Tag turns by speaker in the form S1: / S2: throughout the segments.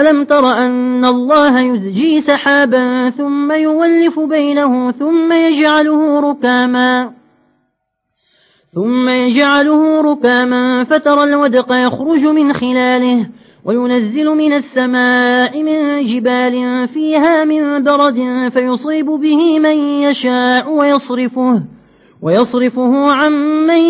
S1: ألم تر أن الله يزجي سحابا ثم يولف بينه ثم يجعله ركاما ثم يجعله ركاما فترى الودق يخرج من خلاله وينزل من السماء من جبال فيها من برد فيصيب به من يشاء ويصرفه ويصرفه عن من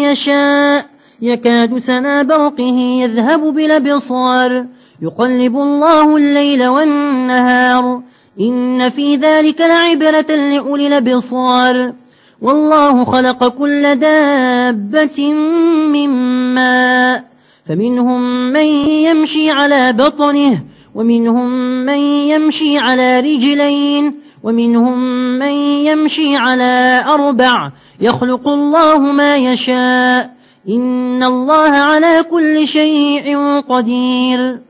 S1: يشاء. يكاد سنا برقه يذهب بالأبصار. يقلب الله الليل والنهار. إن في ذلك لعبرة لأولي الأبصار. والله خلق كل دابة من ماء. فمنهم من يمشي على بطنه ومنهم من يمشي على رجلين ومنهم من يمشي على أربع. يخلق الله ما يشاء. إن الله على كل شيء قدير.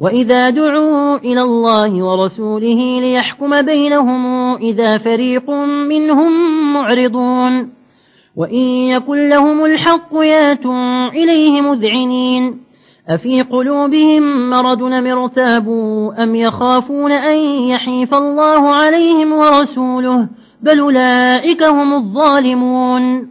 S1: وإذا دعوا إلى الله ورسوله ليحكم بينهم إذا فريق منهم معرضون وإن يكن لهم الحق ياتوا إليه مذعنين أفي قلوبهم مرض مرتابوا أم يخافون أن يحيف الله عليهم ورسوله بل أولئك هم الظالمون